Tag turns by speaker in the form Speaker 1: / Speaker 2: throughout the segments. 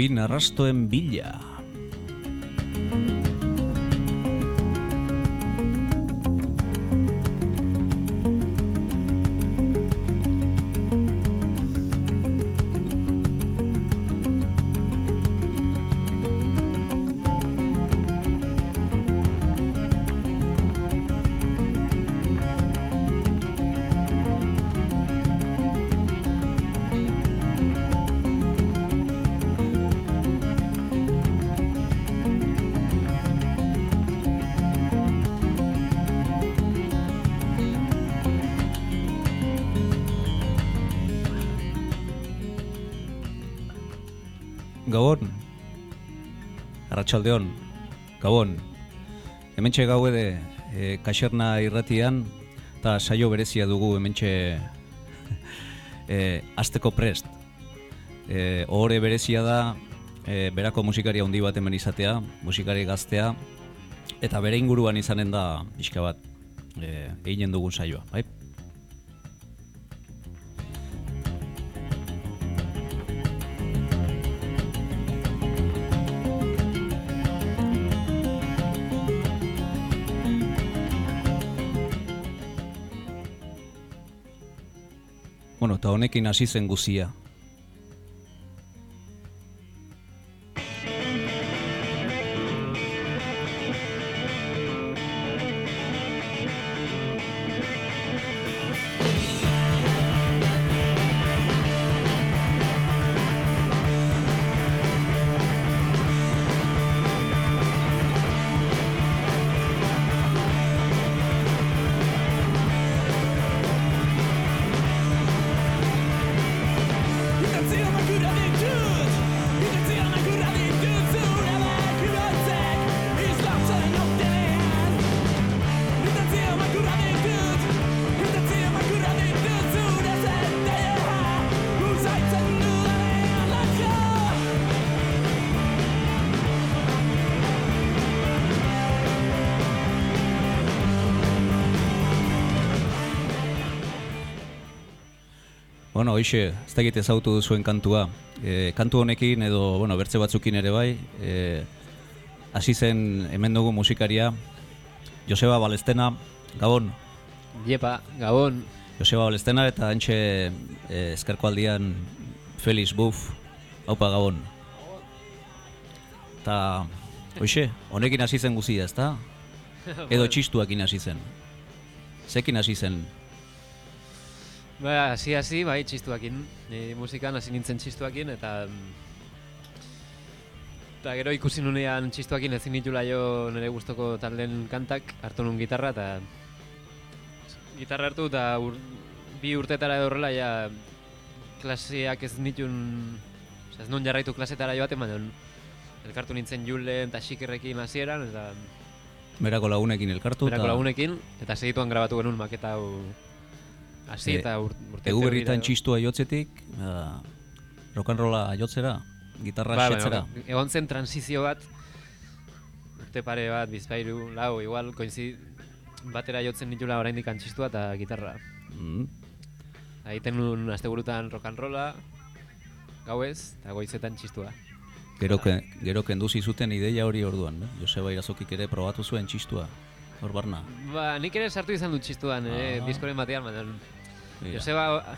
Speaker 1: uin arrastoen bila. Arratxaldeon, Gabon, hementxe gau de e, kaxerna irratian, eta saio berezia dugu hementxe e, azteko prest. E, ohore berezia da, e, berako musikaria handi bat hemen izatea, musikari gaztea, eta bere inguruan izanen da pixka bat e, eginen dugun saioa, bai? Bueno, eta honekin hasi zen guzia. Hoxe, ez dakit ezautu duzuen kantua. E, kantu honekin edo, bueno, bertze batzukin ere bai, e, hasi zen hemen dugu musikaria, Joseba Balestena, Gabon.
Speaker 2: Iepa, Gabon.
Speaker 1: Joseba Balestena eta antxe e, eskerko aldian Felix Buff, haupa Gabon. Eta, hoxe, honekin hasi zen guzia, ezta? Edo txistuakin hasi zen. Zekin hasi zen
Speaker 2: Ba, hasi hasi, bai, txistuakin. Ni musikan hasi nintzen txistuakin eta eta gero ikusi nunean txistuakin ezin ditula jo nire gustoko taldeen kantak hartu nun gitarra eta gitarra hartu eta ur, bi urtetara horrela ja klaseak ez nitun ez non jarraitu klasetara joaten, baina elkartu nintzen Julen eta Xikerrekin hasieran eta
Speaker 1: Berako lagunekin elkartu
Speaker 2: berako lagunekin eta segituan grabatu genuen maketa hau Hasi eta ur, urte
Speaker 1: Egu berritan txistua jotzetik, uh, rock'n'rolla jotzera, gitarra
Speaker 2: ba,
Speaker 1: xetzera.
Speaker 2: ba, egon zen transizio bat, urte pare bat, bizpairu, lau, igual, koinzi batera jotzen ditula oraindik antxistua eta gitarra.
Speaker 1: Mm.
Speaker 2: Egiten nuen asteburutan rock'n'rolla, gauez, eta goizetan txistua.
Speaker 1: Gero, ke, gero kenduzi zuten ideia hori orduan, eh? Joseba Irazokik ere probatu zuen txistua, hor barna.
Speaker 2: Ba, nik ere sartu izan dut txistuan, eh,
Speaker 1: Ah.
Speaker 2: diskoren batean, baina Joseba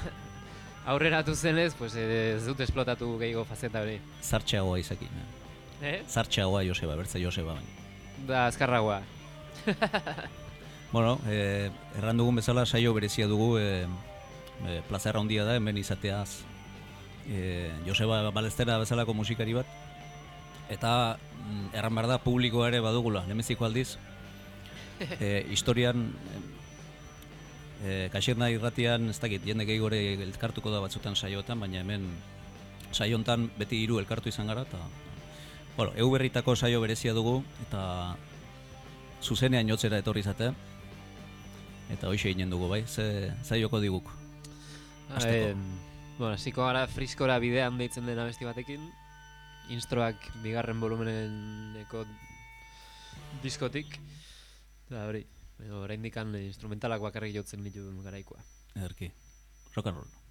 Speaker 2: aurreratu zenez, pues eh, ez dut esplotatu gehiago fazeta hori.
Speaker 1: Zartxeagoa izakin, eh?
Speaker 2: Eh?
Speaker 1: Zartxeagoa Joseba, bertze Joseba baina.
Speaker 2: Da, azkarragoa.
Speaker 1: Bueno, eh, erran dugun bezala saio berezia dugu, eh, eh, plazera handia da hemen izateaz eh, Joseba Balestera bezalako musikari bat. Eta mm, erran behar da publikoa ere badugula, lemeziko aldiz. eh, historian eh, kaxirna irratian, ez dakit, jende gehi gore elkartuko da batzutan saioetan, baina hemen saio hontan beti hiru elkartu izan gara, eta bueno, eu berritako saio berezia dugu, eta zuzenean jotzera etorri zate, eta hoxe eginen dugu, bai, ze saioko diguk. Hasteko.
Speaker 2: Eh, bueno, hasiko gara friskora bidean deitzen den abesti batekin. Instroak bigarren volumeneko diskotik. Eta hori, edo oraindikan instrumentalak bakarrik jotzen ditu garaikoa.
Speaker 1: Erki, rock and roll.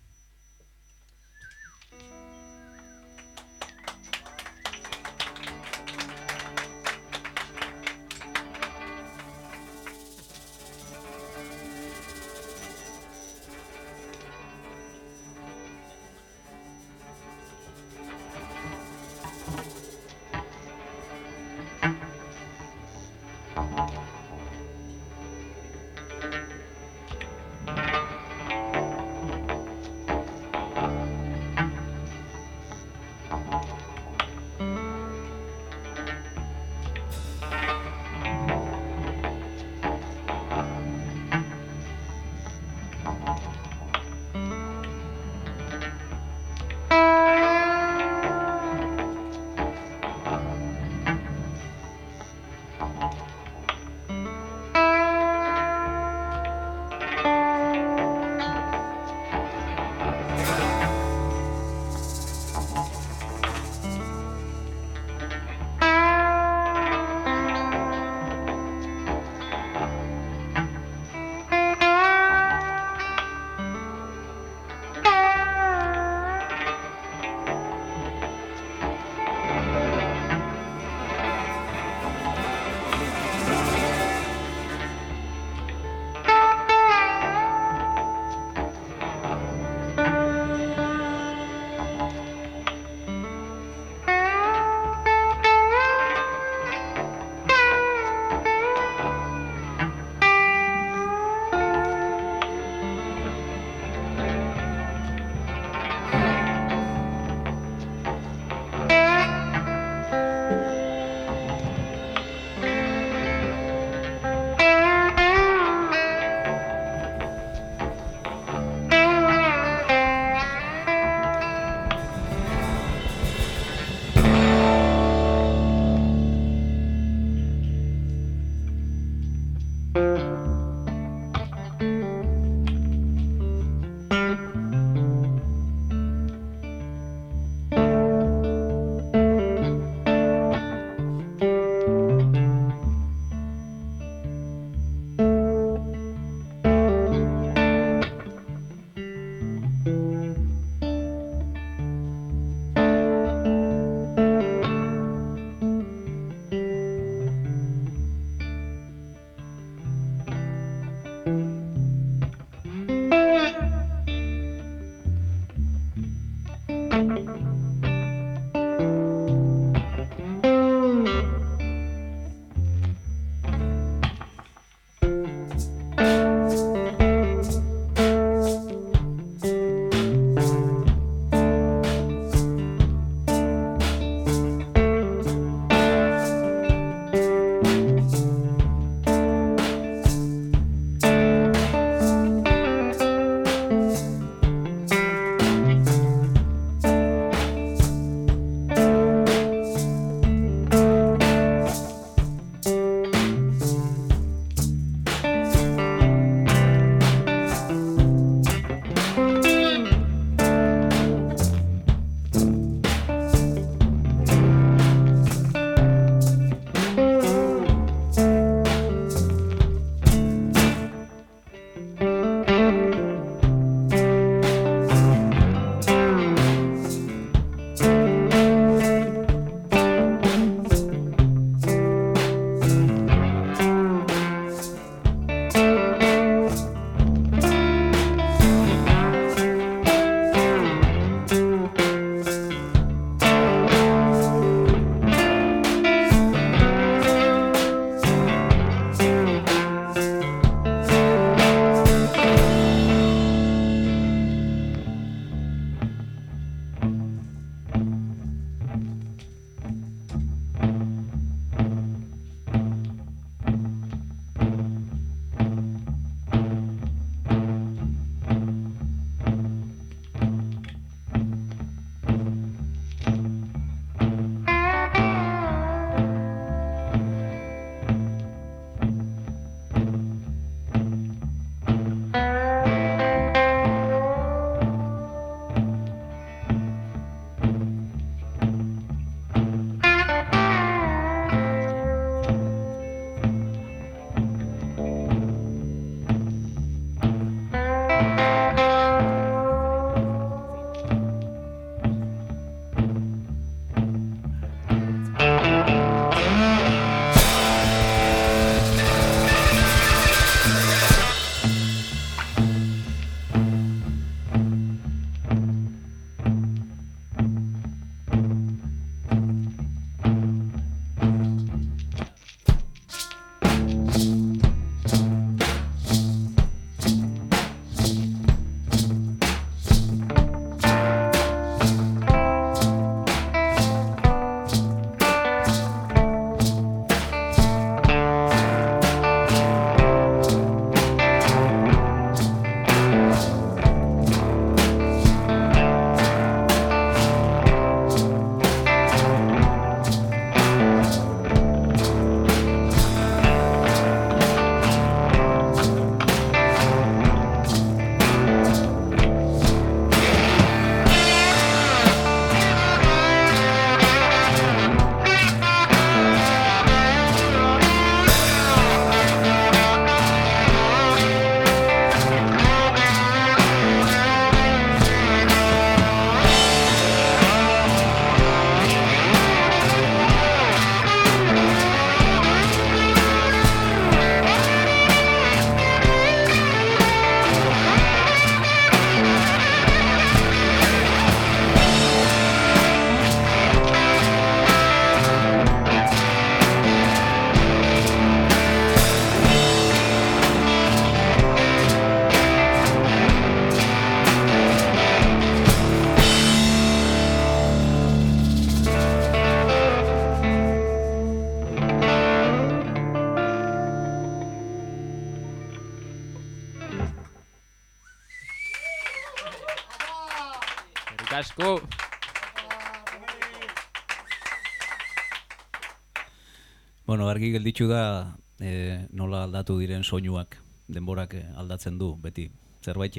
Speaker 1: Argi gelditzu da e, nola aldatu diren soinuak denborak eh, aldatzen du beti zerbait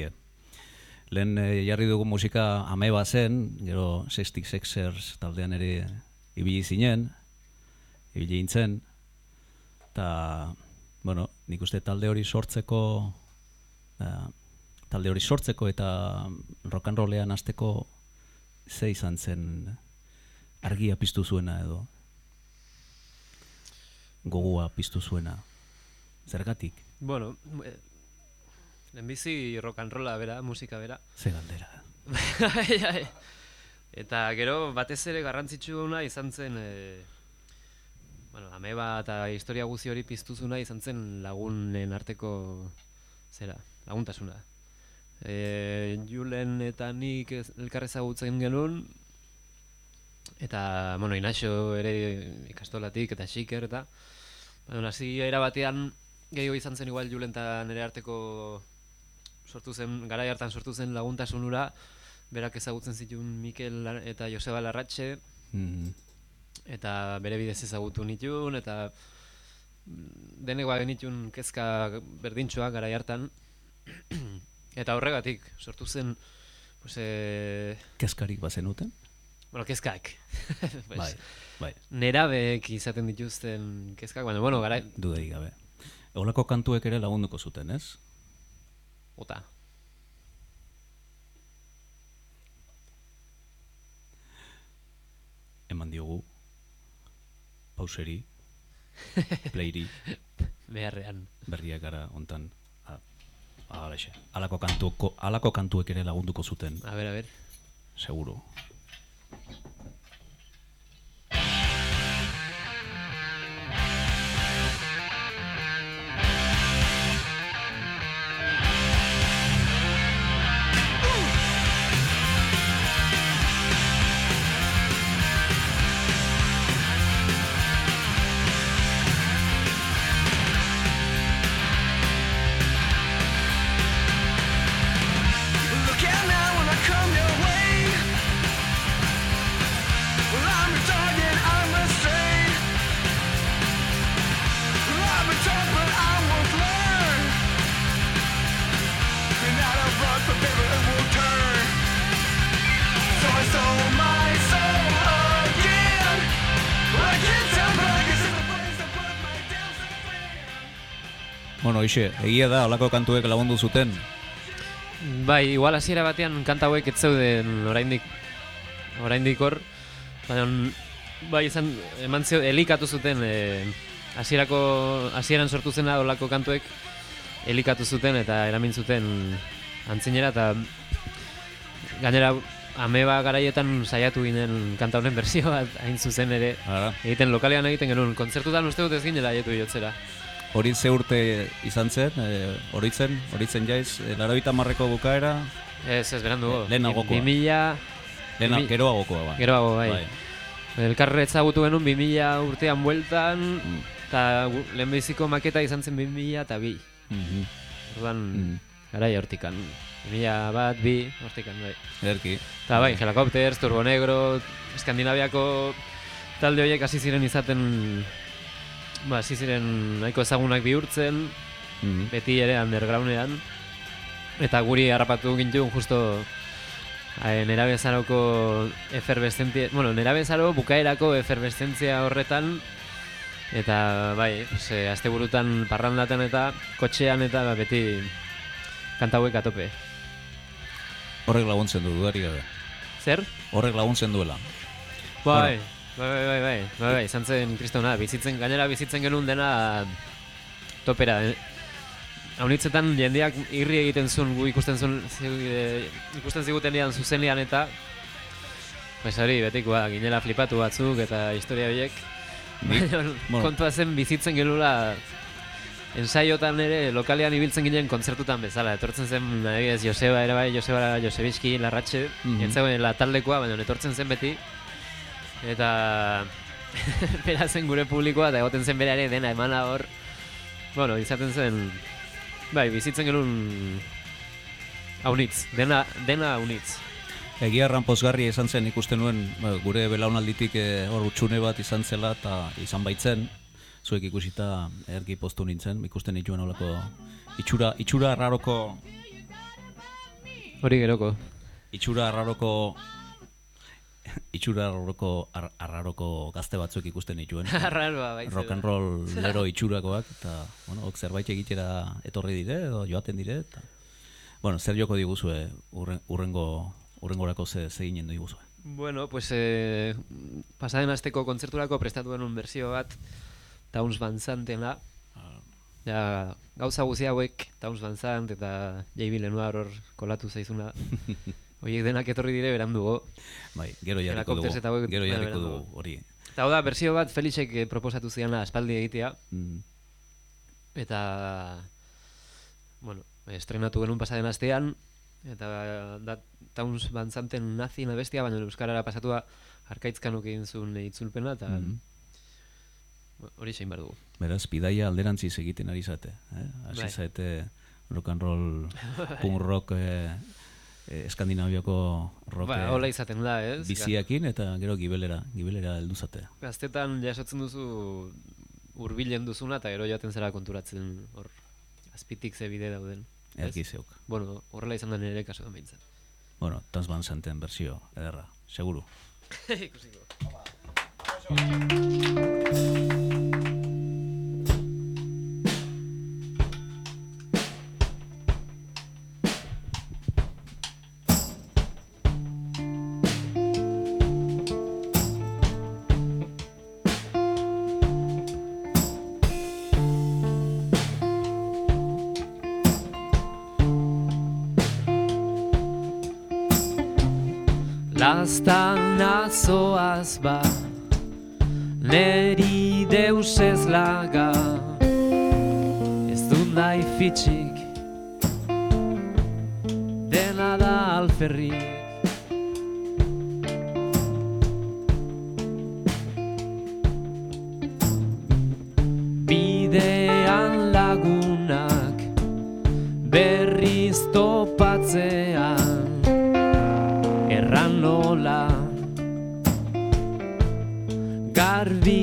Speaker 1: Lehen e, jarri dugu musika ameba zen, gero Sextic Sexers taldean ere ibili zinen, ibili intzen, eta, bueno, nik uste talde hori sortzeko, uh, talde hori sortzeko eta rock and rollean hasteko ze izan zen argia piztu zuena edo gogua piztu zuena. Zergatik?
Speaker 2: Bueno, eh, lehenbizi rock and rolla bera, musika bera.
Speaker 1: Ze galdera.
Speaker 2: Ai, ai. eta gero batez ere garrantzitsuena izan zen e, bueno, ameba eta historia guzi hori piztuzuna izan zen lagunen arteko zera, laguntasuna. E, Julen eta nik ez- elkar ezagutzen genuen eta, bueno, Inaxo ere ikastolatik eta xiker eta bueno, hasi era batean gehiago izan zen igual Julen eta nire arteko sortu zen, garai hartan sortu zen laguntasunura berak ezagutzen zituen Mikel eta Joseba Larratxe
Speaker 1: Mm.
Speaker 2: eta bere bidez ezagutu nituen eta mm, denek ba genituen kezka berdintxoak garai hartan eta horregatik sortu zen pues, e,
Speaker 1: Kezkarik bazenuten?
Speaker 2: Bueno, kezkak pues,
Speaker 1: Bai, bai,
Speaker 2: nerabeek izaten dituzten kezkak baina bueno, garai
Speaker 1: dudei gabe. Olako kantuek ere lagunduko zuten, ez?
Speaker 2: Ota.
Speaker 1: Eman diogu pauseri, playri,
Speaker 2: beharrean
Speaker 1: berriak gara hontan. a- Alaxe. Alako kantuko, alako kantuek ere lagunduko zuten,
Speaker 2: a ber, a ber
Speaker 1: seguru. Hoxe, egia da, alako kantuek lagundu zuten.
Speaker 2: Bai, igual hasiera batean kanta hauek ez zeuden oraindik oraindik hor, baina bai izan eman zio elikatu zuten eh, hasierako hasieran sortu zena olako kantuek elikatu zuten eta eramin zuten antzinera eta gainera ameba garaietan saiatu ginen kanta honen berzio bat hain zuzen ere.
Speaker 1: Ara,
Speaker 2: egiten lokalean egiten genuen kontzertutan uste dut ez ginela jaietu jotzera
Speaker 1: hori ze urte izan zen, e, horitzen, horitzen jaiz, e, laroita marreko bukaera,
Speaker 2: ez ez berandu
Speaker 1: Lehenagokoa.
Speaker 2: 2000
Speaker 1: lehena,
Speaker 2: Bi-
Speaker 1: geroagokoa ba.
Speaker 2: geroago bai, Elkarre ezagutu genuen 2000 urtean bueltan,
Speaker 1: Mm.
Speaker 2: eta gu- lehenbiziko maketa izan zen 2000 eta bi.
Speaker 1: Mhm,
Speaker 2: Orduan,
Speaker 1: mhm.
Speaker 2: garai hortikan. 2000 bat, bi, hortikan, bai.
Speaker 1: Ederki.
Speaker 2: Eta bai, Helicopters, Turbo Negro, Eskandinaviako talde horiek hasi ziren izaten, ba, hasi ziren nahiko ezagunak bihurtzen,
Speaker 1: Mhm.
Speaker 2: beti ere undergroundean. Eta guri harrapatu gintuen justo eh, nerabezaroko efervescentzia, bueno, nerabezaro bukaerako efervescentzia horretan eta bai, pues, eh, asteburutan parrandaten eta kotxean eta ba, beti kanta hauek atope.
Speaker 1: Horrek laguntzen du, dudari gabe.
Speaker 2: Zer?
Speaker 1: Horrek laguntzen duela.
Speaker 2: Bai, bai, bai, bai, bai, bai, bai, izan zen kristona, bizitzen, gainera bizitzen genuen dena topera. eh. Haunitzetan jendeak irri egiten zuen, gu ikusten zuen, eh, ikusten zigutenean zuzenean eta Pues hori, betikoa, ginela flipatu batzuk eta historia horiek. Baina
Speaker 1: bueno.
Speaker 2: kontua zen bizitzen genula ensaiotan ere lokalean ibiltzen ginen kontzertutan bezala. Etortzen zen, adibidez, Joseba ere bai, Joseba Josebiski, Larratxe, mm. -hmm. taldekoa, baina etortzen zen beti. Eta bera zen gure publikoa eta egoten zen bera ere dena emana hor. Bueno, izaten zen, bai, bizitzen genuen haunitz, dena, dena haunitz.
Speaker 1: Egia erran pozgarria izan zen ikusten nuen ba, gure belaunalditik eh, hor utxune bat izan zela eta izan baitzen zuek ikusita ergi postu nintzen ikusten nituen olako itxura, itxura arraroko
Speaker 2: Hori geroko.
Speaker 1: itxura arraroko itxura arraroko ar, arraroko gazte batzuk ikusten nituen
Speaker 2: Arraroa baitzen.
Speaker 1: rock and roll lero itxurakoak eta bueno, ok, zerbait egitera etorri dire edo joaten dire eta bueno, zer joko diguzue urren, urrengo urrengorako ze, ze ginen diguzue
Speaker 2: Bueno, pues eh, pasaden asteko kontzerturako prestatu genuen bersio bat Towns Van Santena. Ja, gauza guzi hauek Towns Van Sant eta J.B. Lenoir hor kolatu zaizuna. Horiek denak etorri dire berandugo.
Speaker 1: bai, gero jarriko
Speaker 2: Helicopters eta hauek
Speaker 1: dugu gero jarriko dugu hori
Speaker 2: Eta hau da, bersio bat Felixek eh, proposatu ziana aspaldi egitea.
Speaker 1: mm,
Speaker 2: Eta, bueno, estrenatu genuen pasaden astean, eta da Towns Van Santen nazi bestia, baina Euskarara pasatua arkaitzkanok egin zuen itzulpena, eta bueno, hori zein behar dugu.
Speaker 1: beraz, bidaia alderantziz egiten ari zate eh? hasi
Speaker 2: Bai.
Speaker 1: zaete rock and roll punk rock eh, eskandinaviako rock
Speaker 2: Ba,
Speaker 1: eh,
Speaker 2: hola izaten da, ez?
Speaker 1: biziakin eta gero gibelera gibelera heldu zate
Speaker 2: Gaztetan jasotzen duzu hurbilen duzuna, eta gero joaten zera konturatzen hor azpitik ze bide dauden.
Speaker 1: erki zeuk
Speaker 2: Bueno, horrela izan da nire kasuan behintzat.
Speaker 1: bueno, Tans Van Santen bersio ederra, seguru
Speaker 2: Ikusiko. Lastan azoaz ba Neri deus ez laga. Ez du nahi fitxik Dena da alferrik Bidean lagunak Berriz topatzean Narvik.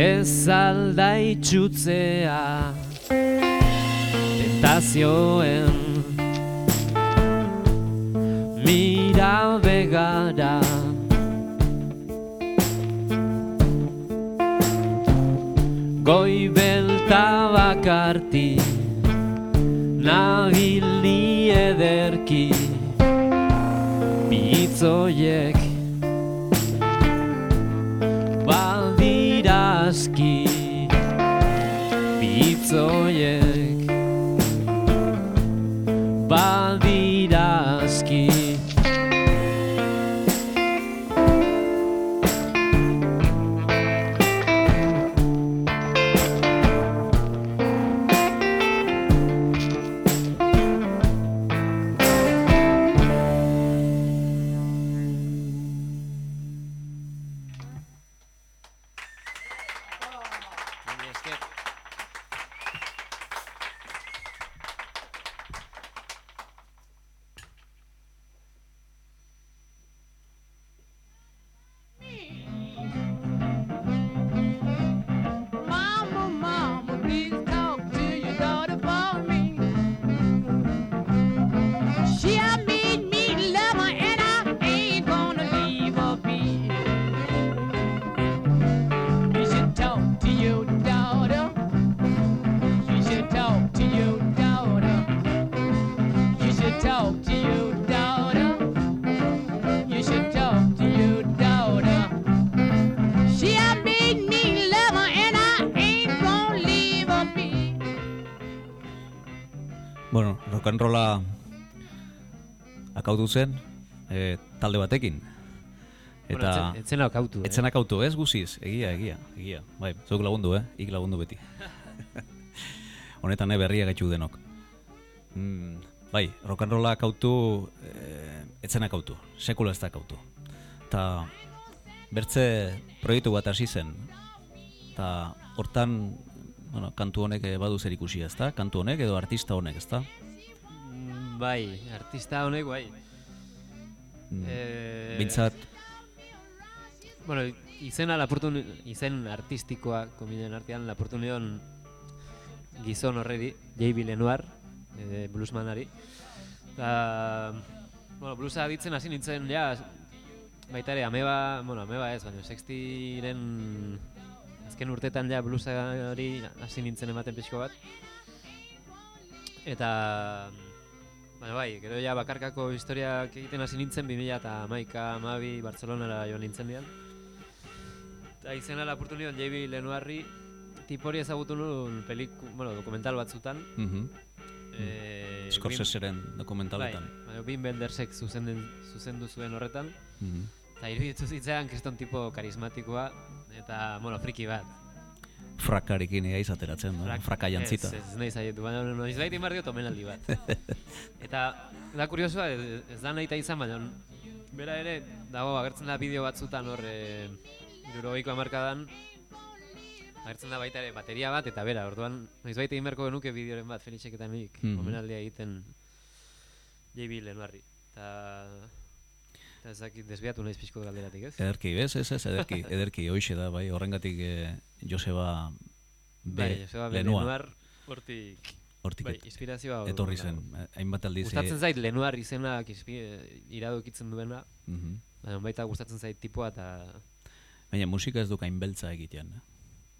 Speaker 2: Ez alda itxutzea Tentazioen. Mira begara. Goi belta bakarti Nabil ni ederki Bitzoiek
Speaker 1: Bueno, rolla akautu zen e, talde batekin.
Speaker 2: Bueno,
Speaker 1: Eta
Speaker 2: etzen- etzena okautu, eh?
Speaker 1: etzen akautu, ez guziz? Egia, egia, egia. Bai, zuk lagundu, eh? Ik lagundu beti. Honetan, eh, berria gaitxu denok. Mm, bai, rock and rolla akautu, e, etzen akautu, sekula ez da akautu. Eta bertze proiektu bat hasi zen. Eta hortan, bueno, kantu honek eh, badu zer ikusi ez da? Kantu honek edo artista honek ez da?
Speaker 2: Mm, Bai, artista honek, bai.
Speaker 1: Mm.
Speaker 2: Eh,
Speaker 1: Bintzat,
Speaker 2: Bueno, izena lapurtu, ni- izen artistikoa, kominen artean, lapurtu nion gizon horreri, J.B. Lenoir, e, bluesmanari. Eta, bueno, bluesa ditzen hasi nintzen, ja, baita ere, ameba, bueno, ameba ez, baina sextiren azken urtetan ja bluesari hasi nintzen ematen pixko bat. Eta, baina bai, gero ja bakarkako historiak egiten hasi nintzen 2000 eta maika, amabi, Bartzelonara joan nintzen dian. Eta izena lapurtu nion J.B. Lenoirri, tipori ezagutu nuen peliku, bueno, dokumental batzutan.
Speaker 1: mhm,
Speaker 2: Eh,
Speaker 1: Scorseseren dokumentaletan.
Speaker 2: Wim- Bai, baina Wim Wendersek zuzenden, zuzendu zuen horretan.
Speaker 1: Mhm.
Speaker 2: Eta iruditu zitzaidan kriston tipo karismatikoa, eta, bueno, friki bat.
Speaker 1: Frakarekin ega izateratzen, no?
Speaker 2: Frak-
Speaker 1: fraka jantzita.
Speaker 2: Ez, ez nahi zaietu, baina noiz baita imar diot omenaldi bat. eta, da kuriosua, ez, ez da nahi izan, baina bera ere, dago, agertzen da bideo batzutan hor, e, irurogeiko amarkadan, agertzen da baita ere bateria bat, eta bera, orduan, noiz baita inberko genuke bideoren bat, Felixek eta nik,
Speaker 1: Mhm.
Speaker 2: omenaldia egiten JB Lenoirri. Eta, eta ez dakit desbiatu naiz pixko galderatik, ez?
Speaker 1: Ederki, bez, ez, ez, ederki, ederki, hoxe da, bai, horrengatik eh, Joseba B.
Speaker 2: bai, Joseba B.
Speaker 1: Lenoir,
Speaker 2: hortik,
Speaker 1: hortik
Speaker 2: bai, inspirazioa
Speaker 1: etorri zen, eh, hainbat aldiz. eh,
Speaker 2: Gustatzen zait Lenoir izenak eh, iradokitzen duena,
Speaker 1: mhm.
Speaker 2: baina baita gustatzen zait tipua eta
Speaker 1: Baina musika ez duk hain beltza egitean. eh?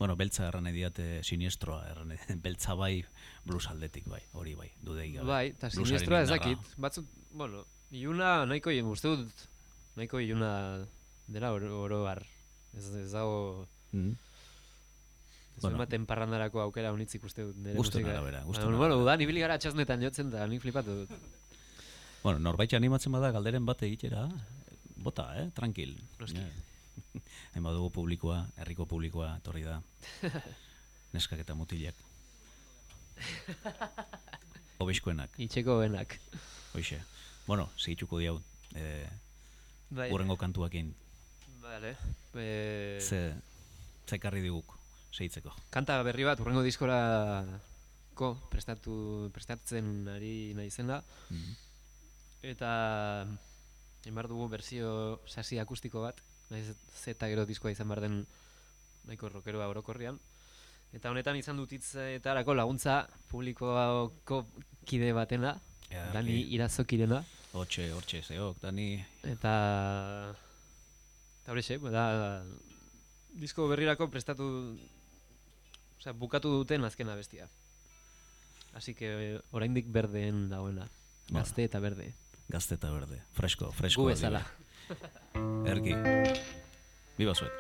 Speaker 1: Bueno, beltza erran ediate sinestroa, erran beltza bai blues aldetik bai, hori bai, dudei gabe.
Speaker 2: bai, eta
Speaker 1: Bluesaren
Speaker 2: sinestroa ez dakit. Batzuk, bueno, iluna nahiko uste dut nahiko iluna dela oro, oro har. Ez, ez dago
Speaker 1: Mhm.
Speaker 2: ez
Speaker 1: Bueno.
Speaker 2: ematen parrandarako aukera honitzik uste dut nire musika.
Speaker 1: arabera,
Speaker 2: Baina,
Speaker 1: gustuen
Speaker 2: Bueno, udan ibili gara txasnetan jotzen da, nik flipatu dut.
Speaker 1: Bueno, norbait animatzen bada galderen bat egitera, bota, eh, tranquil.
Speaker 2: Noski.
Speaker 1: Hain badugu publikoa, herriko publikoa etorri da. Neskak eta mutilak. Obeskoenak,
Speaker 2: Itxeko benak.
Speaker 1: hoxe. Bueno, segituko diau, eh,
Speaker 2: Bai.
Speaker 1: urrengo kantuakin,
Speaker 2: Vale. E,
Speaker 1: ze, ze ekarri diguk, segitzeko.
Speaker 2: kanta berri bat urrengo diskora ko prestatu prestatzen ari naizena
Speaker 1: Mhm.
Speaker 2: eta emar dugu berzio sasi akustiko bat naiz zeta gero diskoa izan bar den nahiko rockeroa orokorrian eta honetan izan dut hitzetarako laguntza publikoko kide batena
Speaker 1: Ederki.
Speaker 2: Dani Irazokirena
Speaker 1: Hortxe, hortxe, zeok, Dani,
Speaker 2: eta eta horixe, da disko berrirako prestatu osea, bukatu duten azkena bestia. Así que oraindik berdeen dagoena.
Speaker 1: Bueno.
Speaker 2: Gazte eta berde.
Speaker 1: gazte eta berde, fresko, fresko.
Speaker 2: Gu bezala.
Speaker 1: Erki. Biba zuek.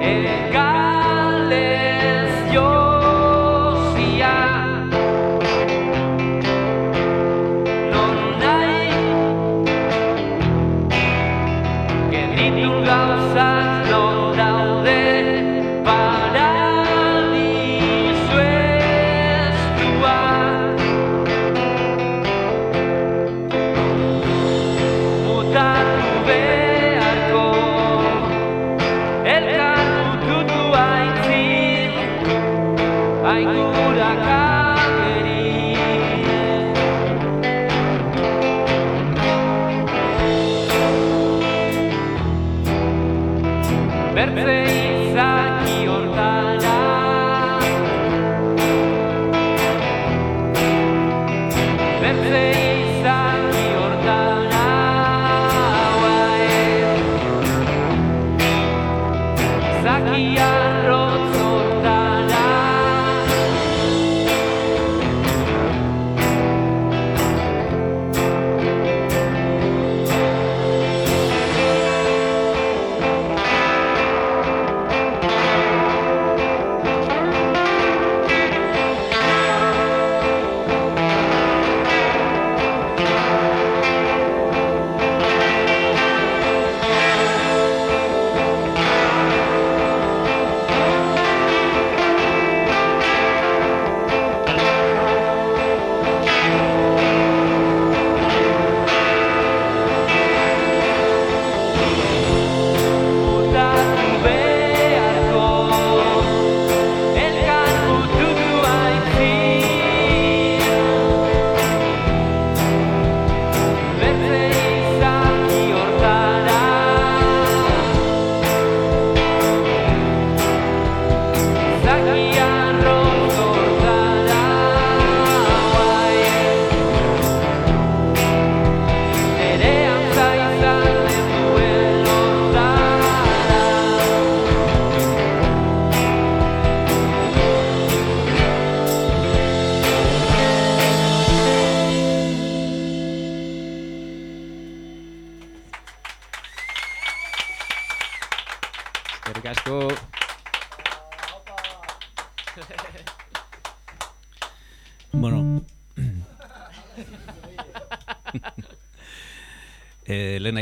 Speaker 1: El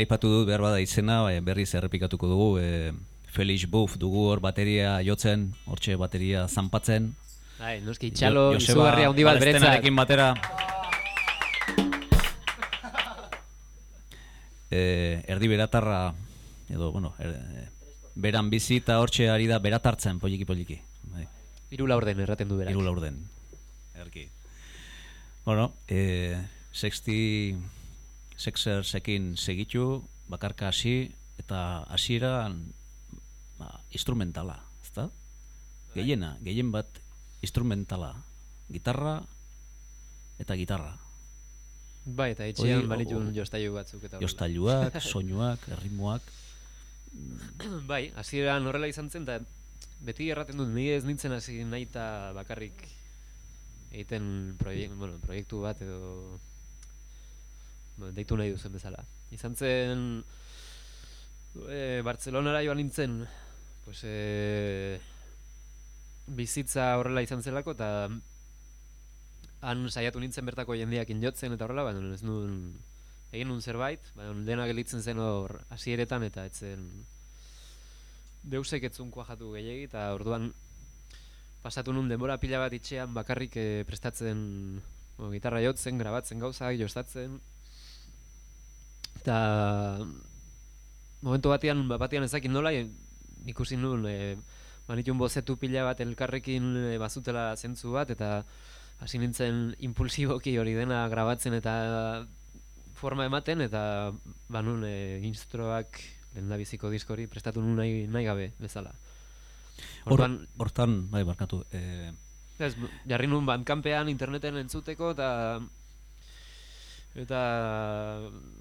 Speaker 1: aipatu dut behar bada izena, e, berriz errepikatuko dugu. E, Felix Buff dugu hor bateria jotzen, hortxe bateria zanpatzen.
Speaker 2: Bai, noski itxalo,
Speaker 1: Jo- Joseba
Speaker 2: izugarri handi bat beretzat.
Speaker 1: Batera. E, erdi beratarra, edo, bueno, er, e, beran bizi eta hortxe ari da beratartzen, poliki poliki. Bai.
Speaker 2: Hiru laurden erraten du berak.
Speaker 1: Hiru laurden. Erki. Bueno, eh, sexti sexersekin segitu, bakarka hasi eta hasieran ba, instrumentala, ezta? Gehiena, gehien bat instrumentala. Gitarra eta gitarra.
Speaker 2: Bai, eta etxean
Speaker 1: o-
Speaker 2: jostailu batzuk eta.
Speaker 1: Jostailuak, soinuak, erritmoak.
Speaker 2: bai, hasieran horrela izan zen, eta beti erraten dut, nire ez nintzen hasi nahi eta bakarrik egiten proiek, bueno, proiektu bat edo bueno, deitu nahi duzen bezala. Izan zen e, Bartzelonara joan nintzen pues, e, bizitza horrela izan zelako eta han saiatu nintzen bertako jendeakin jotzen eta horrela, baina ez nuen egin nun zerbait, baina dena gelitzen zen hor hasieretan eta etzen deusek etzun kuajatu gehiagi eta orduan pasatu nun denbora pila bat itxean bakarrik eh, prestatzen bueno, gitarra jotzen, grabatzen gauzak, jostatzen eta momentu batean, bat batean ezakin nola eh, ikusi nun e, manitun bozetu pila bat elkarrekin e, bazutela zentzu bat eta hasi nintzen impulsiboki hori dena grabatzen eta forma ematen eta banun e, instroak lehendabiziko diskori prestatu nun nahi, nahi gabe bezala.
Speaker 1: Hor,
Speaker 2: Orduan,
Speaker 1: hortan, bai, barkatu. Eh,
Speaker 2: ez, jarri nun bandkampean interneten entzuteko eta eta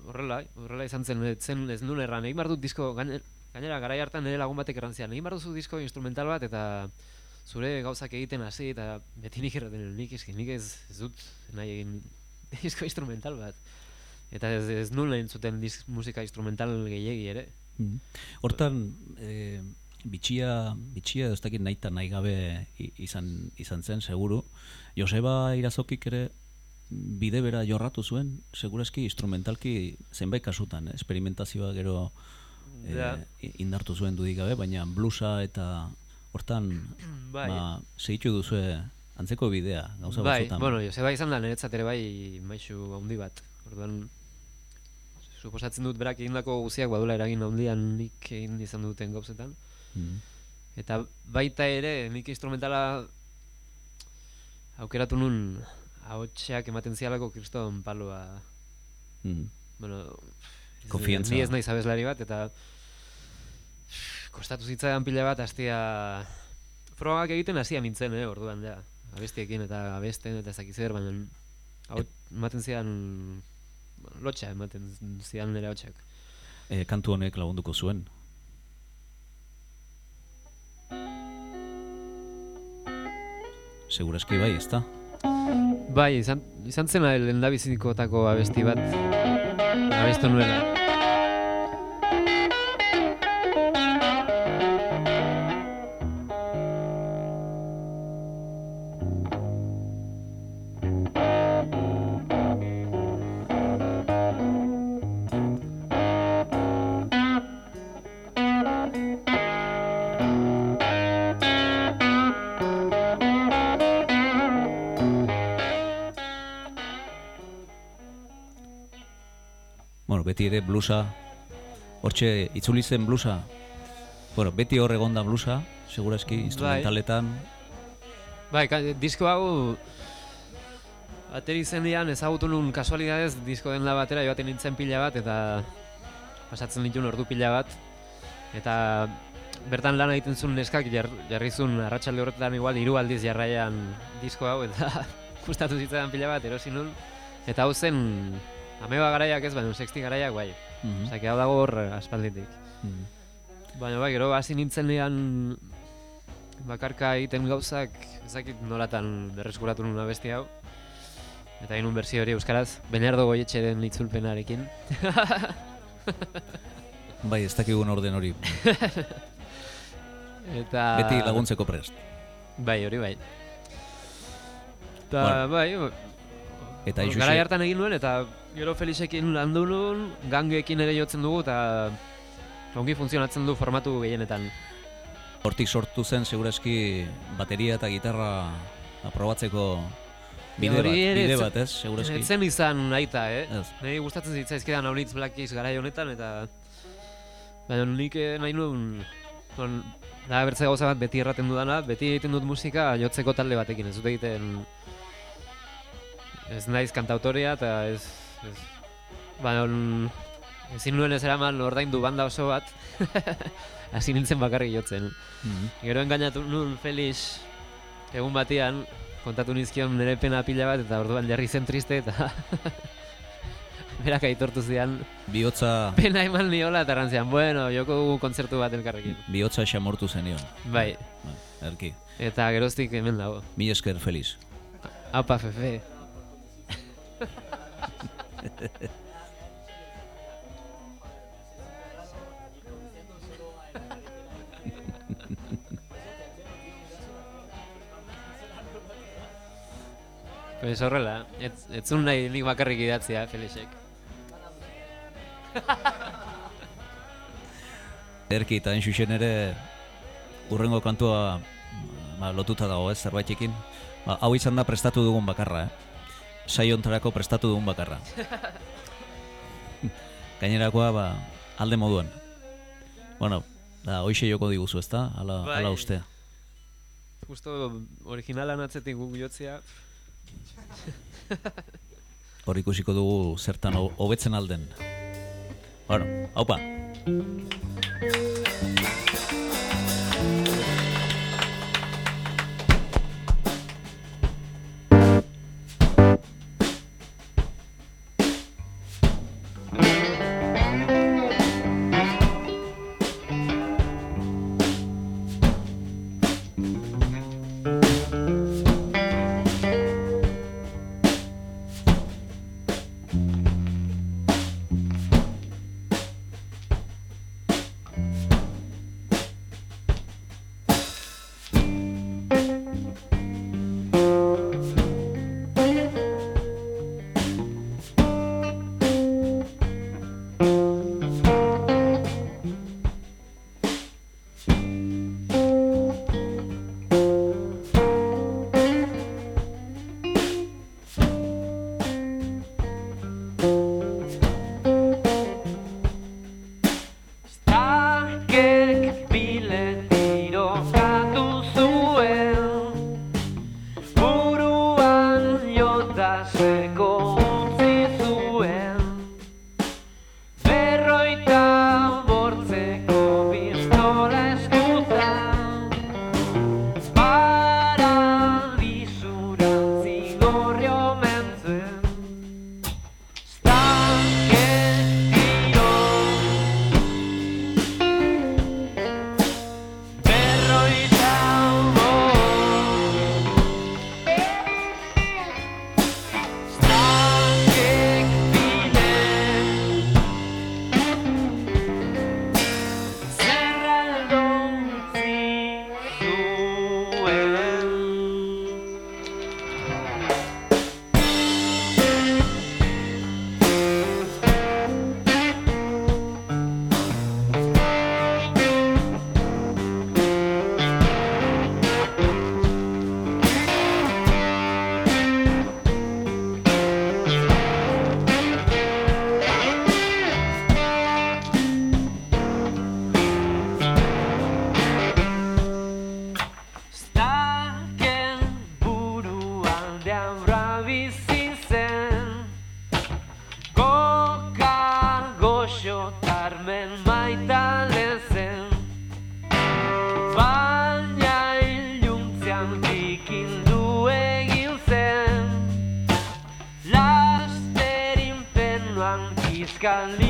Speaker 2: horrela, horrela izan zen, zen ez nuen erran, egin behar dut disko, gaine- gainera garai hartan nire lagun batek erran zian, egin behar duzu disko instrumental bat eta zure gauzak egiten hasi eta beti nik erraten, nik eski, nik ez, ez dut nahi egin disko instrumental bat. Eta ez, ez nuen entzuten disk, musika instrumental gehiegi ere.
Speaker 1: Mm. Hortan, e, bitxia, bitxia ez dakit nahi eta nahi gabe izan, izan zen, seguru. Joseba Irazokik ere bide bera jorratu zuen, segurazki instrumentalki zenbait kasutan, eh? esperimentazioa gero e,
Speaker 2: Ja.
Speaker 1: indartu zuen dudik gabe, baina blusa eta hortan
Speaker 2: Bai.
Speaker 1: ba, segitu duzue antzeko bidea, gauza
Speaker 2: bai,
Speaker 1: batzutan.
Speaker 2: bueno, Joseba izan da niretzat ere bai maisu handi bat. Orduan suposatzen dut berak egindako guziak badula eragin handian nik egin izan duten gauzetan.
Speaker 1: Mm.
Speaker 2: Eta baita ere nik instrumentala aukeratu nun ahotseak ematen zialako kriston paloa,
Speaker 1: Mm.
Speaker 2: bueno,
Speaker 1: Konfiantza.
Speaker 2: Ni ez naiz abeslari bat, eta kostatu zitzaidan pila bat, hastia frogak egiten hasia nintzen, eh, orduan, ja. Abestiekin eta abesten eta ez dakit zer, baina hau ematen zidan lotxa ematen zidan nire hotxak.
Speaker 1: E, kantu honek lagunduko zuen. Seguraski bai, ezta?
Speaker 2: Bai, izan, izan zena lendabizikotako abesti bat. Abestu nuela.
Speaker 1: Blusa, hortxe itzuli zen blusa, bueno, beti hor egon da blusa, seguraski instrumentaletan,
Speaker 2: Bai, ka, disko hau ateri zenean ezagutu nun kasualidadez disko den la batera joaten nintzen pila bat eta pasatzen ditun ordu pila bat. Eta bertan lan egiten zuen neskak jar, jarri zuen arratsalde horretan igual hiru aldiz jarraian disko hau eta gustatu zitzaidan pila bat erosi nun. Eta hau zen ameba garaiak ez baina sexti garaiak bai
Speaker 1: Mhm.
Speaker 2: osea que hau dago hor aspalditik
Speaker 1: Mhm.
Speaker 2: Baina bai, gero hasi nintzenean bakarka egiten gauzak, ez dakit nolatan berreskuratu nuen abesti hau. Eta egin un berzio hori euskaraz, Benerdo Goietxeren itzulpenarekin.
Speaker 1: bai, ez dakigun orden hori,
Speaker 2: Eta...
Speaker 1: beti laguntzeko prest.
Speaker 2: Bai, hori bai. Eta bai,
Speaker 1: Eta
Speaker 2: Bueno, Garai hartan egin nuen eta gero Felixekin landu nuen, gangeekin ere jotzen dugu eta ongi funtzionatzen du formatu gehienetan.
Speaker 1: hortik sortu zen seguraski bateria eta gitarra aprobatzeko bide bat, bide bat, ez, seguraski.
Speaker 2: Ez zen izan aita, eh?
Speaker 1: Ez.
Speaker 2: Niri gustatzen zitzaizkidan Aunitz Black Keys garai honetan eta baina nik eh, nahi nuen bon, da bertze gauza bat beti erraten dudana, beti egiten dut musika jotzeko talde batekin, ez dut egiten ez naiz kantautorea eta ez, ez baina ezin nuen ez eraman ordaindu banda oso bat hasi nintzen bakarrik jotzen.
Speaker 1: Mhm.
Speaker 2: Gero engainatu nuen Felix egun batean kontatu nizkion nire pena pila bat eta orduan jarri zen triste eta berak aitortu zidan
Speaker 1: Bihotza,
Speaker 2: pena eman niola eta errantzian, bueno, joko dugu kontzertu bat elkarrekin.
Speaker 1: bihotza xamortu zenion.
Speaker 2: Bai,
Speaker 1: Ba, Erki,
Speaker 2: eta geroztik hemen dago.
Speaker 1: mi esker feliz.
Speaker 2: Apa, fefe. Pues horrela, ez, zuen nahi nik bakarrik idatzia, Felixek.
Speaker 1: Erki eta Enxuxen ere urrengo kantua ba, lotuta dago ez zerbaitekin. Ba, hau izan da prestatu dugun bakarra, eh? Saio hontarako prestatu dugun bakarra. Gainerakoa ba, alde moduan. Bueno, da, hoxe joko diguzu ezta? Ala,
Speaker 2: Bai.
Speaker 1: ala ustea.
Speaker 2: Justo originalan atzetik guk jotzea,
Speaker 1: Hor ikusiko dugu zertan ho- hobetzen alden. Bueno, haupa.
Speaker 3: Kaliko baitzen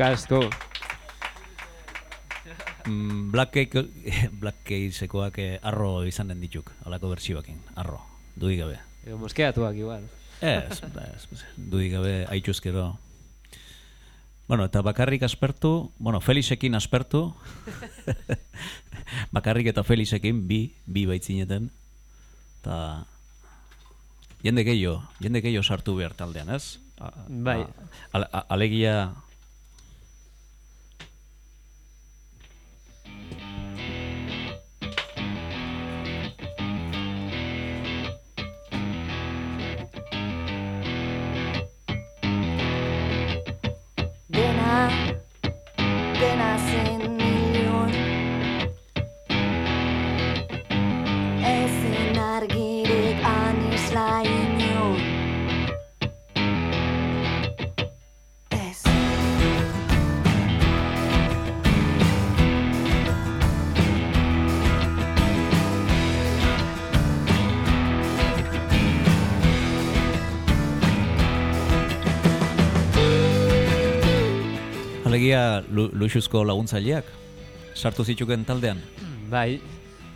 Speaker 2: asko.
Speaker 1: Mm, Black Cake, Black Cakesekoak eh, arro izan den dituk, alako bertsioekin, arro, dudik gabe.
Speaker 2: Edo moskeatuak igual.
Speaker 1: Ez, ez, dudik gabe haitxuzkero. Bueno, eta bakarrik aspertu, bueno, Felixekin aspertu, bakarrik eta Felixekin bi, bi baitzineten, eta jende gehiago, jende gehiago sartu behar taldean, ez? A-
Speaker 2: Bai.
Speaker 1: a- a- alegia alegia lu, luxuzko laguntzaileak sartu zituken taldean.
Speaker 2: Bai.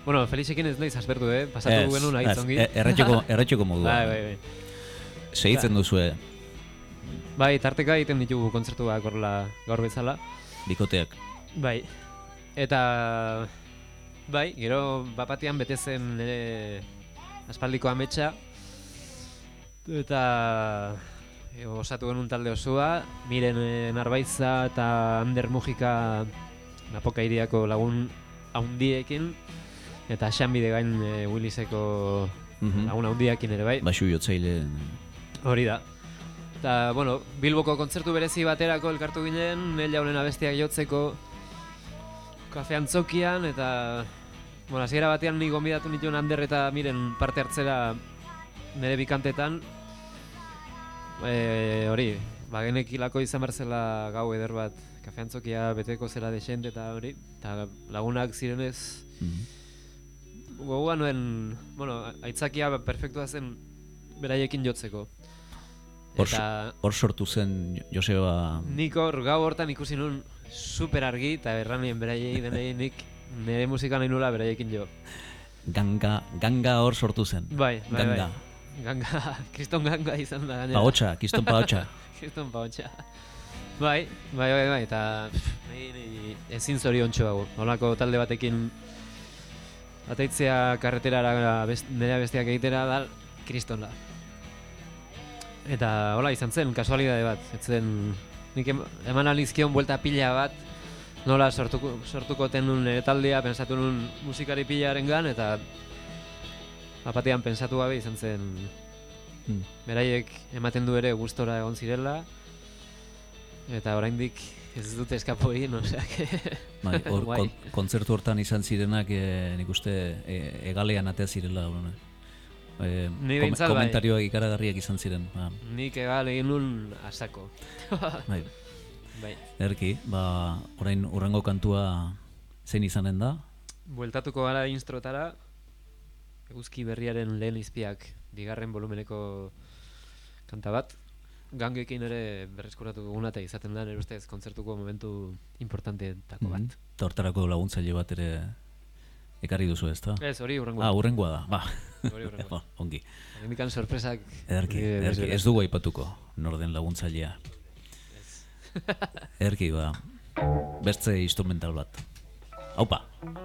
Speaker 2: Bueno, Felixekin ez naiz aspertu, eh? Pasatu genuen
Speaker 1: ez,
Speaker 2: ahitzongi.
Speaker 1: e- erretxeko, erretxeko modua.
Speaker 2: Bai, bai, bai.
Speaker 1: Segitzen duzue
Speaker 2: Bai, tarteka egiten ditugu kontzertuak horrela gaur bezala.
Speaker 1: bikoteak.
Speaker 2: Bai. Eta bai, gero bapatian bete zen nire aspaldiko ametsa eta osatu genuen talde osoa, miren e, Narbaiza eta Ander Mujika Napoka iriako lagun haundiekin eta Xanbide gain e, Williseko
Speaker 1: Mhm.
Speaker 2: lagun haundiekin ere bai.
Speaker 1: Baixu jotzaile
Speaker 2: Hori da. Eta, bueno, Bilboko kontzertu berezi baterako elkartu ginen, Nel jaunen abestiak jotzeko kafe antzokian, eta, bueno, hasiera batean ni gonbidatu nituen Ander eta miren parte hartzera nire bikantetan, e, hori, bagenekilako izan berzela gau eder bat, kafeantzokia beteko zela desente eta hori, eta lagunak zirenez,
Speaker 1: Mhm.
Speaker 2: gogoa nuen, bueno, aitzakia perfektua zen beraiekin jotzeko.
Speaker 1: Hor,
Speaker 2: Eta
Speaker 1: hor sortu zen Joseba
Speaker 2: nik hor gau hortan ikusi nuen super argi eta erranien beraiei denei nik nire musika nahi nula beraiekin jo.
Speaker 1: ganga, ganga hor sortu zen.
Speaker 2: Bai, bai,
Speaker 1: Ganga.
Speaker 2: bai. Ganga, kriston ganga izan da gainera.
Speaker 1: Paotxa, kiston paotxa.
Speaker 2: Kriston paotxa. Bai, bai, bai, bai, eta nahi, ezin zorion hau. Holako talde batekin ateitzea karreterara best, nire besteak egitera da kriston da. Eta hola izan zen, kasualidade bat. Ez zen, nik em, eman alizkion buelta pila bat, nola sortuko, sortuko tenun nire taldea, pensatu nun musikari pilaren gan, eta apatean pensatu gabe izan zen
Speaker 1: Hmm.
Speaker 2: beraiek ematen du ere gustora egon zirela eta oraindik ez dute eskapo egin, oseak
Speaker 1: Bai, hor kon, kontzertu hortan izan zirenak e, nik uste e, egalean atea zirela. Bueno, e,
Speaker 2: Ni behintzat bai.
Speaker 1: komentarioak ikaragarriak izan ziren. Ba,
Speaker 2: nik egal egin nun asako.
Speaker 1: bai.
Speaker 2: bai.
Speaker 1: Erki, ba, orain urrengo kantua zein izanen da?
Speaker 2: Bueltatuko gara instrotara eguzki berriaren lehen izpiak bigarren volumeneko kanta bat. Gangekin ere berreskuratu duguna eta izaten da nire ustez kontzertuko momentu importanteetako bat.
Speaker 1: Mhm. Eta hortarako laguntzaile bat ere ekarri duzu ez da?
Speaker 2: Ez, hori urrengo.
Speaker 1: Ah, urrengoa da, ba.
Speaker 2: Hori hurrengoa.
Speaker 1: Ba, ongi.
Speaker 2: Hendikan sorpresak
Speaker 1: Ederki, ederki, ez dugu aipatuko norden laguntzailea. Ederki, ba, beste instrumental bat. Haupa!
Speaker 4: Thank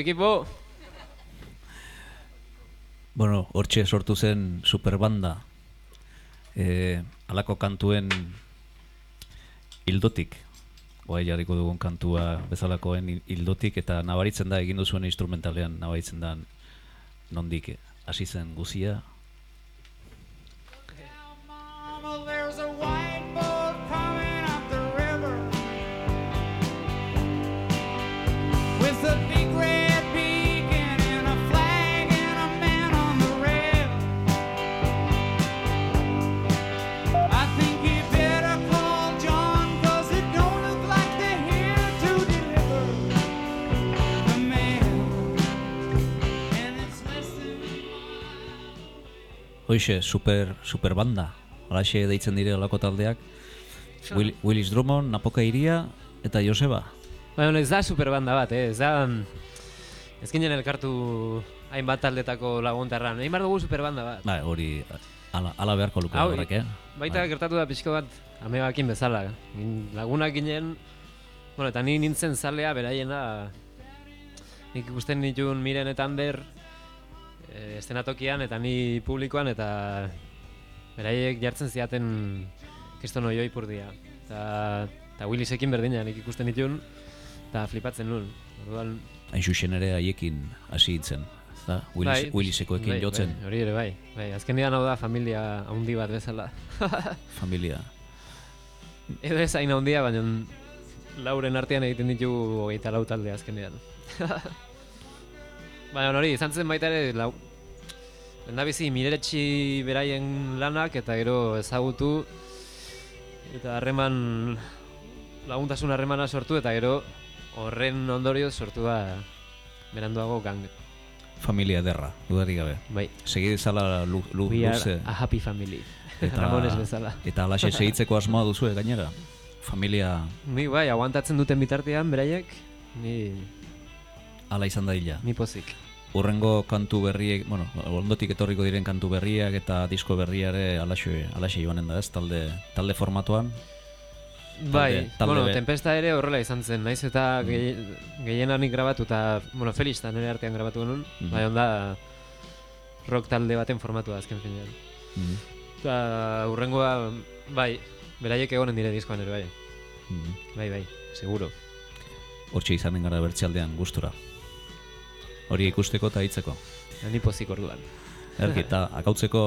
Speaker 2: Ekipo.
Speaker 1: Bueno, hortxe sortu zen superbanda. E, alako kantuen hildotik. Oai jarriko dugun kantua bezalakoen hildotik eta nabaritzen da egin duzuen instrumentalean nabaritzen da nondik hasi zen guzia. Hoixe, super, super banda. Halaxe deitzen dire alako taldeak. Will, Willis Drummond, Napoka Iria eta Joseba.
Speaker 2: Baina ez da superbanda bat, eh? ez da... Ez ginen elkartu hainbat taldetako laguntarran. Egin behar dugu superbanda bat.
Speaker 1: Ba, hori ala, ala beharko luke horrek, eh?
Speaker 2: Baita
Speaker 1: Bai.
Speaker 2: gertatu da pixko bat amebakin bezala. Lagunak ginen, bueno, eta ni nintzen zalea beraiena nik ikusten nituen miren eta e, estenatokian eta ni publikoan eta beraiek jartzen ziaten kriston oioi purdia. Eta, eta Willisekin berdina nik ikusten nituen eta flipatzen nuen. Orduan,
Speaker 1: Hain xuxen ere haiekin hasi hitzen. Da, Willis, Willisekoekin
Speaker 2: bai,
Speaker 1: jotzen,
Speaker 2: Bai, hori ere bai. bai. Azkenean hau da familia handi bat bezala.
Speaker 1: familia.
Speaker 2: Edo ez hain handia, baina lauren artean egiten ditugu hogeita lau talde azkenean. baina hori, izan zen baita ere, lau... Lehendabizi mireretxi beraien lanak eta gero ezagutu eta harreman laguntasun harremana sortu eta gero horren ondorioz sortu da beranduago gang.
Speaker 1: Familia derra, dudarik gabe.
Speaker 2: Bai,
Speaker 1: Segi dezala lu, lu,
Speaker 2: we are
Speaker 1: luze.
Speaker 2: a happy family. Ramones bezala.
Speaker 1: Eta alaxe segitzeko asmoa duzue gainera. Familia
Speaker 2: Ni bai, aguantatzen duten bitartean beraiek, ni,
Speaker 1: ala izan da hila.
Speaker 2: ni pozik.
Speaker 1: Urrengo kantu berriek, bueno, ondotik etorriko diren kantu berriak eta disko berriare alaxe, alaxe joanen da ez, talde, talde formatuan.
Speaker 2: Bai,
Speaker 1: talde
Speaker 2: bueno,
Speaker 1: be-
Speaker 2: Tempesta ere horrela izan zen, naiz eta gehi, gehiena nik grabatu eta, bueno, Felix nire artean grabatu genuen,
Speaker 1: Mhm.
Speaker 2: bai onda rock talde baten formatua azken finean.
Speaker 1: Mhm.
Speaker 2: Eta urrengoa, bai, beraiek egonen dire diskoan ere bai,
Speaker 1: Mhm.
Speaker 2: bai, bai, seguro.
Speaker 1: Hortxe izanen gara bertxaldean gustura. Hori ikusteko eta hitzeko.
Speaker 2: Ni pozik orduan.
Speaker 1: Erki, eta akautzeko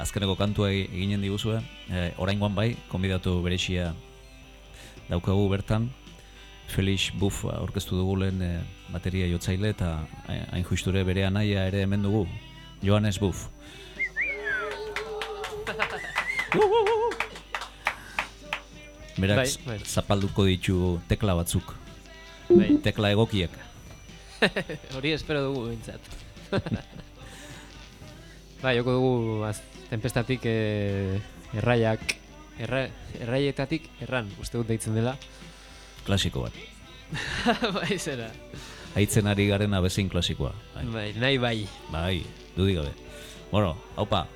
Speaker 1: azkeneko kantua eginen diguzue, e, oraingoan bai, konbidatu berexia daukagu bertan, Felix Buff aurkeztu dugu lehen e, bateria jotzaile eta e, hain justure bere anaia ere hemen dugu, Johannes Buff. Berak
Speaker 2: Bai, bai.
Speaker 1: zapalduko ditu tekla batzuk,
Speaker 2: Bai,
Speaker 1: tekla egokiek.
Speaker 2: hori espero dugu bintzat. bai, joko dugu az, Tempestatik eh, erraiak, erra, erraietatik erran, uste dut deitzen dela.
Speaker 1: Klasiko bat.
Speaker 2: bai, zera.
Speaker 1: Haitzen ari garen abezein klasikoa. Bai.
Speaker 2: Bai, nahi bai.
Speaker 1: Bai, dudik gabe. Bueno, haupa.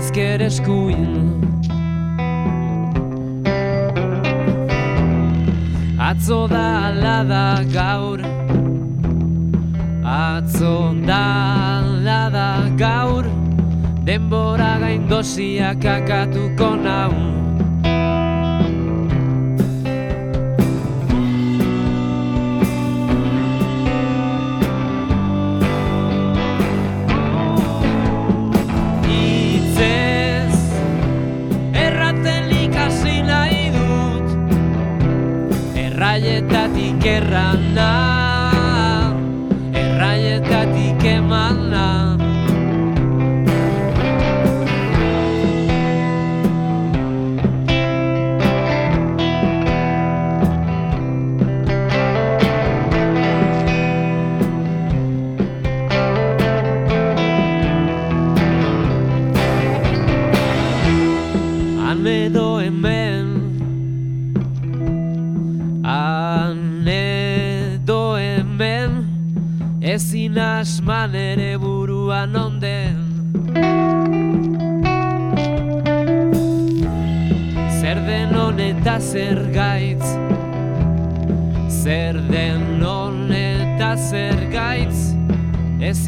Speaker 2: Ezker eskuin. Atzo da ala da gaur. Atzo da ala da gaur. Denbora gain dosiak akatuko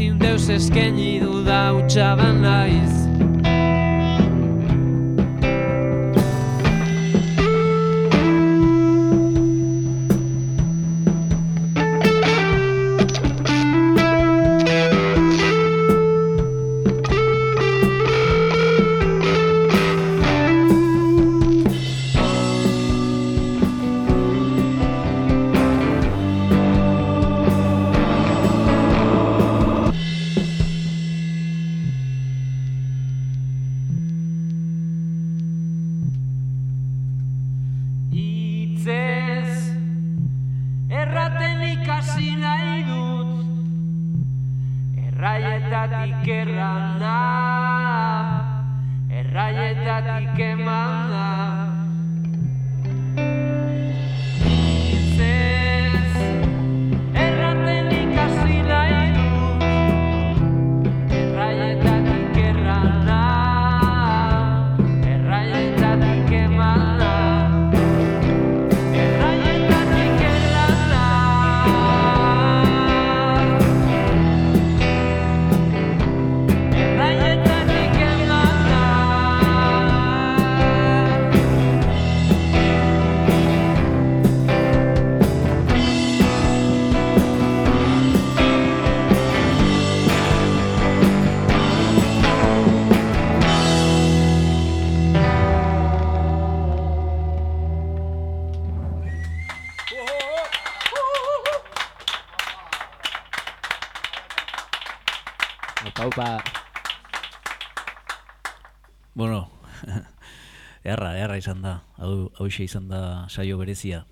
Speaker 2: Ezin deus eskeni duda utxaban naiz
Speaker 1: izan da. Hau, hau izan da saio berezia.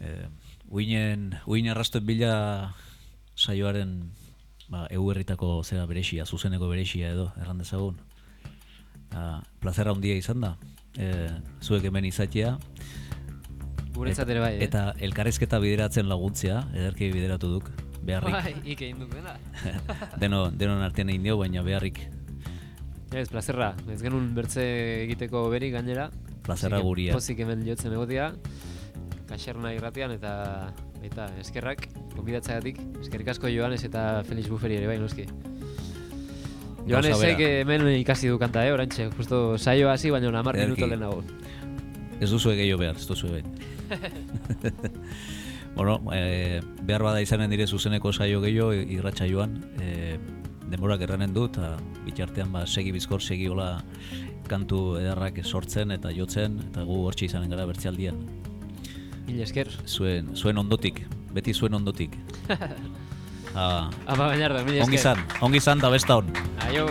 Speaker 1: E, uinen, uin arrastuen bila saioaren ba, euerritako zera berexia, zuzeneko berexia edo, erran dezagun. Ba, plazera handia izan da. E, zuek hemen izatea.
Speaker 2: Guretzat ere bai, eh?
Speaker 1: Eta elkarrizketa bideratzen laguntzea, ederki bideratu duk, beharrik.
Speaker 2: Bai, ik egin duk dena.
Speaker 1: Deno, denon artean egin dio, baina beharrik
Speaker 2: Ez, plazerra. Ez genuen bertze egiteko berik gainera. que
Speaker 1: guria.
Speaker 2: Pozik hemen jotzen egotia. Kaxerna irratian eta eta eskerrak gonbidatzeagatik. Eskerrik asko Joanes eta Felix Buferi ere bai noski. Joanesek
Speaker 1: bera.
Speaker 2: hemen ikasi du kanta, eh, orantxe. Justo saio hasi baina 10
Speaker 1: Ederki.
Speaker 2: minuto lehenago.
Speaker 1: Ez duzu gehiago behar, ez duzu behin. bueno, e, behar bada izanen dire zuzeneko saio gehiago irratxa joan, e, denborak erranen du, eta bitartean ba, segi bizkor, segi hola kantu edarrak sortzen eta jotzen, eta gu hortxe izanen gara bertzialdian.
Speaker 2: Mil esker.
Speaker 1: Zuen, zuen ondotik, beti zuen ondotik. ah,
Speaker 2: Apa bainardo, mil esker.
Speaker 1: ongi zan, ongi zan da besta hon.
Speaker 2: Aio.